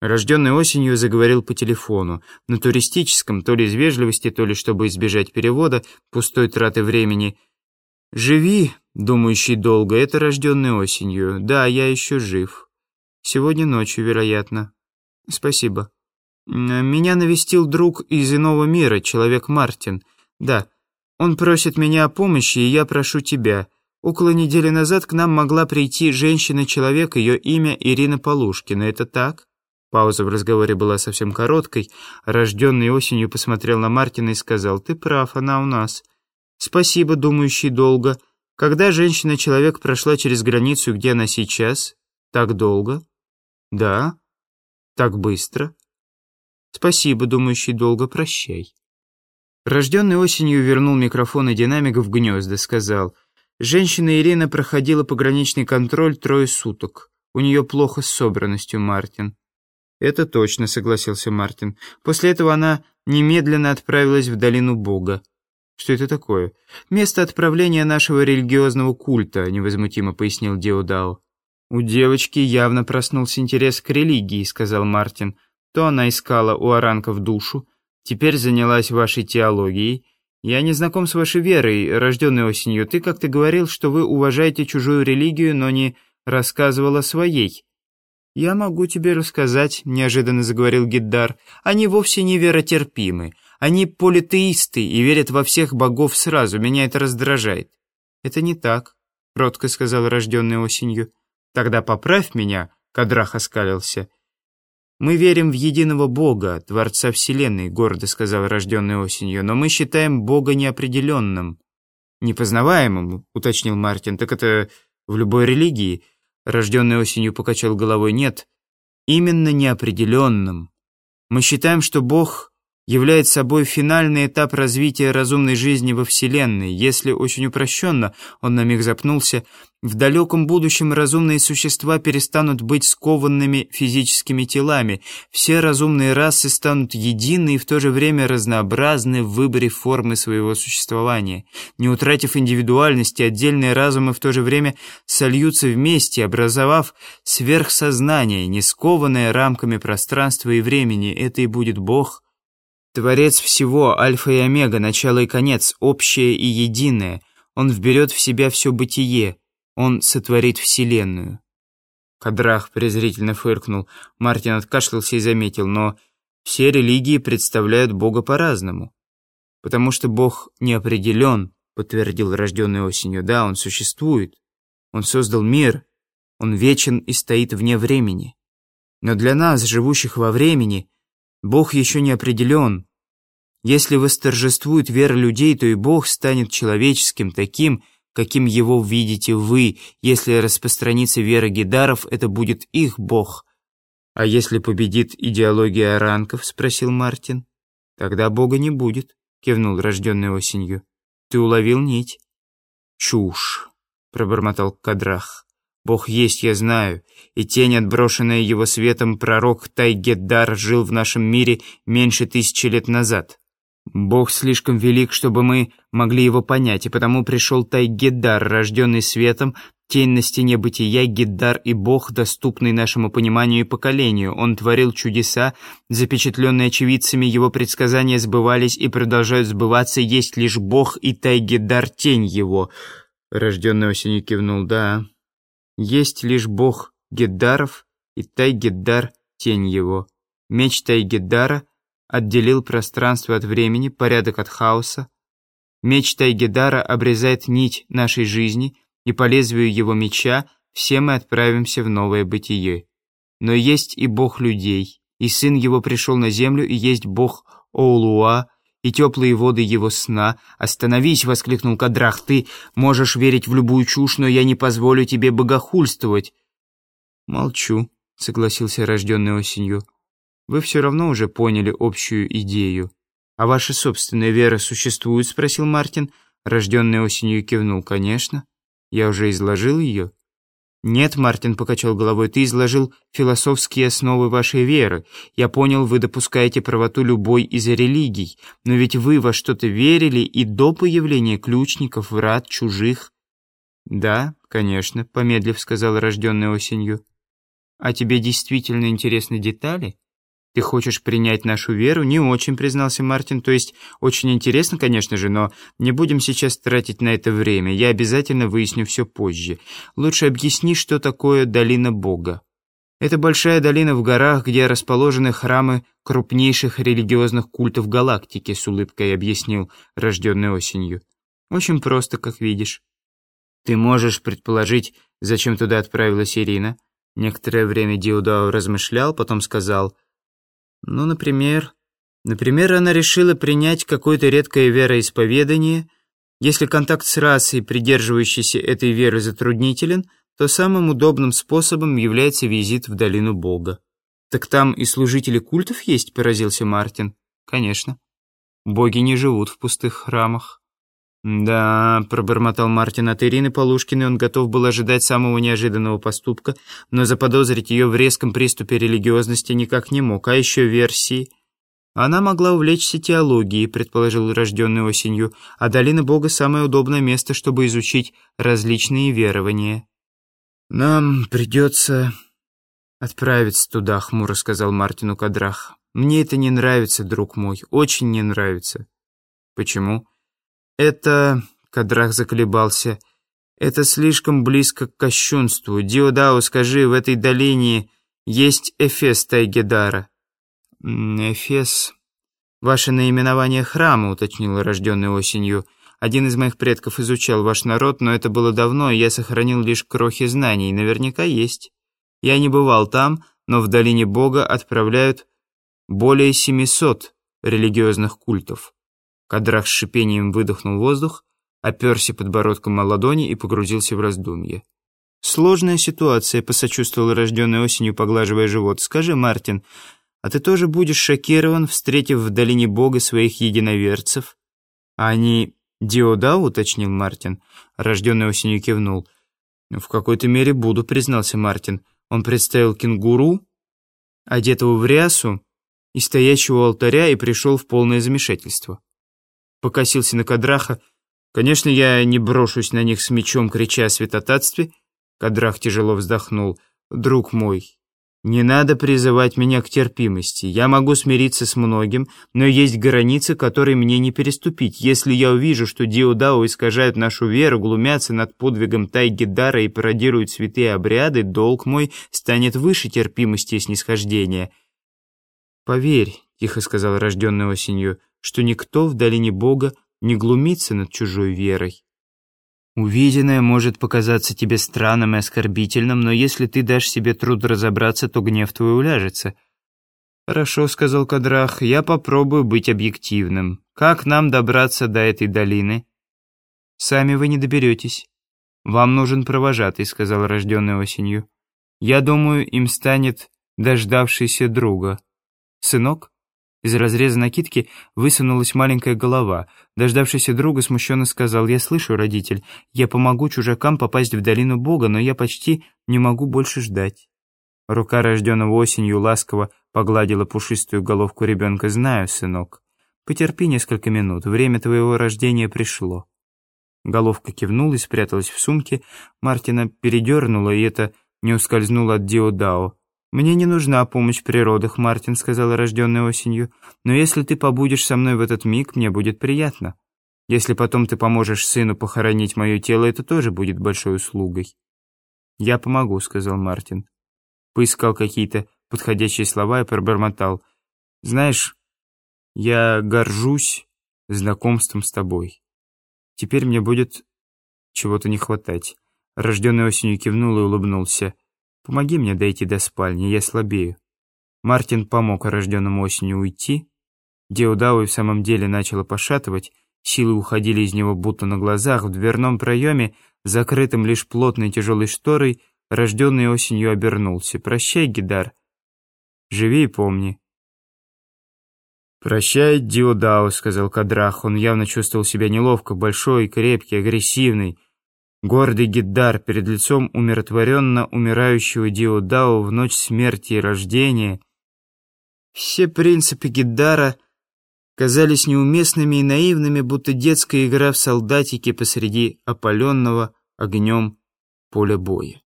Рожденный осенью заговорил по телефону. На туристическом, то ли из вежливости, то ли чтобы избежать перевода, пустой траты времени. «Живи, думающий долго, это рожденный осенью. Да, я еще жив. Сегодня ночью, вероятно. Спасибо. Меня навестил друг из иного мира, человек Мартин. Да, он просит меня о помощи, и я прошу тебя. Около недели назад к нам могла прийти женщина-человек, ее имя Ирина Полушкина. Это так?» Пауза в разговоре была совсем короткой. Рожденный осенью посмотрел на Мартина и сказал, «Ты прав, она у нас». «Спасибо, думающий долго. Когда женщина-человек прошла через границу, где она сейчас? Так долго?» «Да». «Так быстро?» «Спасибо, думающий долго, прощай». Рожденный осенью вернул микрофон и динамик в гнезда, сказал, «Женщина Ирина проходила пограничный контроль трое суток. У нее плохо с собранностью, Мартин». «Это точно», — согласился Мартин. «После этого она немедленно отправилась в долину Бога». «Что это такое?» «Место отправления нашего религиозного культа», — невозмутимо пояснил Диодао. «У девочки явно проснулся интерес к религии», — сказал Мартин. «То она искала у оранков душу, теперь занялась вашей теологией. Я не знаком с вашей верой, рожденной осенью. Ты как-то говорил, что вы уважаете чужую религию, но не рассказывал о своей». «Я могу тебе рассказать», — неожиданно заговорил Гиддар. «Они вовсе не веротерпимы. Они политеисты и верят во всех богов сразу. Меня это раздражает». «Это не так», — кротко сказал рожденный осенью. «Тогда поправь меня», — Кадрах оскалился. «Мы верим в единого Бога, Творца Вселенной», — гордо сказал рожденный осенью, «но мы считаем Бога неопределенным». «Непознаваемым», — уточнил Мартин, «так это в любой религии». Рожденный осенью покачал головой. Нет, именно неопределенным. Мы считаем, что Бог является собой финальный этап развития разумной жизни во Вселенной. Если очень упрощенно, он на миг запнулся, в далеком будущем разумные существа перестанут быть скованными физическими телами, все разумные расы станут едины и в то же время разнообразны в выборе формы своего существования. Не утратив индивидуальности, отдельные разумы в то же время сольются вместе, образовав сверхсознание, не скованное рамками пространства и времени. Это и будет Бог – Творец всего, альфа и омега, начало и конец, общее и единое. Он вберет в себя все бытие. Он сотворит Вселенную. Кадрах презрительно фыркнул. Мартин откашлялся и заметил, но все религии представляют Бога по-разному. Потому что Бог не определен, подтвердил рожденный осенью. Да, Он существует. Он создал мир. Он вечен и стоит вне времени. Но для нас, живущих во времени, Бог еще не определен. Если восторжествует вера людей, то и Бог станет человеческим, таким, каким его видите вы. Если распространится вера гидаров, это будет их Бог. «А если победит идеология оранков?» — спросил Мартин. «Тогда Бога не будет», — кивнул рожденный осенью. «Ты уловил нить?» «Чушь», — пробормотал Кадрах. Бог есть, я знаю, и тень, отброшенная его светом, пророк Тайгеддар жил в нашем мире меньше тысячи лет назад. Бог слишком велик, чтобы мы могли его понять, и потому пришел Тайгеддар, рожденный светом, тень на стене бытия, Геддар и Бог, доступный нашему пониманию и поколению. Он творил чудеса, запечатленные очевидцами, его предсказания сбывались и продолжают сбываться, есть лишь Бог и Тайгеддар, тень его. Рожденный осенью кивнул, да... Есть лишь бог Геддаров и Тай-Геддар, тень его. Меч Тай-Геддара отделил пространство от времени, порядок от хаоса. Меч Тай-Геддара обрезает нить нашей жизни, и по лезвию его меча все мы отправимся в новое бытие. Но есть и бог людей, и сын его пришел на землю, и есть бог Оулуа, и теплые воды его сна. «Остановись!» — воскликнул Кадрах. «Ты можешь верить в любую чушь, но я не позволю тебе богохульствовать». «Молчу», — согласился рожденный осенью. «Вы все равно уже поняли общую идею». «А ваша собственная вера существует?» — спросил Мартин. Рожденный осенью кивнул. «Конечно. Я уже изложил ее». «Нет», — Мартин покачал головой, — «ты изложил философские основы вашей веры. Я понял, вы допускаете правоту любой из религий, но ведь вы во что-то верили и до появления ключников, врат, чужих». «Да, конечно», — помедлив сказал рожденный осенью. А тебе действительно интересны детали? Ты хочешь принять нашу веру? Не очень, признался Мартин. То есть, очень интересно, конечно же, но не будем сейчас тратить на это время. Я обязательно выясню все позже. Лучше объясни, что такое долина Бога. Это большая долина в горах, где расположены храмы крупнейших религиозных культов галактики, с улыбкой объяснил рожденный осенью. Очень просто, как видишь. Ты можешь предположить, зачем туда отправилась Ирина? Некоторое время Диудао размышлял, потом сказал, «Ну, например, например, она решила принять какое-то редкое вероисповедание. Если контакт с расой, придерживающейся этой веры, затруднителен, то самым удобным способом является визит в долину Бога». «Так там и служители культов есть?» — поразился Мартин. «Конечно. Боги не живут в пустых храмах». «Да», — пробормотал Мартин от Ирины Полушкиной, он готов был ожидать самого неожиданного поступка, но заподозрить ее в резком приступе религиозности никак не мог, а еще версии. Она могла увлечься теологией, предположил рожденный осенью, а долина Бога — самое удобное место, чтобы изучить различные верования. «Нам придется отправиться туда», — хмуро сказал Мартину Кадрах. «Мне это не нравится, друг мой, очень не нравится». «Почему?» «Это...» — Кадрах заколебался. «Это слишком близко к кощунству. Диодао, скажи, в этой долине есть Эфес Тайгедара?» «Эфес...» «Ваше наименование храма», — уточнил рожденный осенью. «Один из моих предков изучал ваш народ, но это было давно, и я сохранил лишь крохи знаний. Наверняка есть. Я не бывал там, но в долине Бога отправляют более 700 религиозных культов». Кадрах с шипением выдохнул воздух, оперся подбородком о ладони и погрузился в раздумье. «Сложная ситуация», — посочувствовал рожденной осенью, поглаживая живот. «Скажи, Мартин, а ты тоже будешь шокирован, встретив в долине Бога своих единоверцев?» «А они Диода?» — уточнил Мартин. Рожденный осенью кивнул. «В какой-то мере буду», — признался Мартин. Он представил кенгуру, одетого в рясу и стоящего у алтаря, и пришел в полное замешательство покосился на Кадраха. Конечно, я не брошусь на них с мечом, крича о святотатстве. Кадрах тяжело вздохнул. Друг мой, не надо призывать меня к терпимости. Я могу смириться с многим, но есть границы, которые мне не переступить. Если я увижу, что Диодао искажают нашу веру, глумятся над подвигом Тайгидара и пародируют святые обряды, долг мой станет выше терпимости и снисхождения. «Поверь», — тихо сказал рожденный осенью, что никто в долине Бога не глумится над чужой верой. Увиденное может показаться тебе странным и оскорбительным, но если ты дашь себе труд разобраться, то гнев твой уляжется. «Хорошо», — сказал Кадрах, — «я попробую быть объективным. Как нам добраться до этой долины?» «Сами вы не доберетесь. Вам нужен провожатый», — сказал рожденный осенью. «Я думаю, им станет дождавшийся друга. Сынок?» Из разреза накидки высунулась маленькая голова. Дождавшийся друга смущенно сказал, «Я слышу, родитель, я помогу чужакам попасть в долину Бога, но я почти не могу больше ждать». Рука, рожденного осенью, ласково погладила пушистую головку ребенка. «Знаю, сынок. Потерпи несколько минут, время твоего рождения пришло». Головка кивнула и спряталась в сумке. Мартина передернула, и это не ускользнуло от Диодао. «Мне не нужна помощь в родах, Мартин», — сказала рожденная осенью. «Но если ты побудешь со мной в этот миг, мне будет приятно. Если потом ты поможешь сыну похоронить мое тело, это тоже будет большой услугой». «Я помогу», — сказал Мартин. Поискал какие-то подходящие слова и пробормотал. «Знаешь, я горжусь знакомством с тобой. Теперь мне будет чего-то не хватать». Рожденный осенью кивнул и улыбнулся. Помоги мне дойти до спальни, я слабею». Мартин помог рожденному осенью уйти. Деудау в самом деле начало пошатывать, силы уходили из него будто на глазах. В дверном проеме, закрытым лишь плотной тяжелой шторой, рожденный осенью обернулся. «Прощай, Гидар. Живи и помни». «Прощай, Диодао», — сказал Кадрах. Он явно чувствовал себя неловко, большой, крепкий, агрессивный. Гордый Гиддар перед лицом умиротворенно умирающего Диодао в ночь смерти и рождения. Все принципы Гиддара казались неуместными и наивными, будто детская игра в солдатики посреди опаленного огнем поля боя.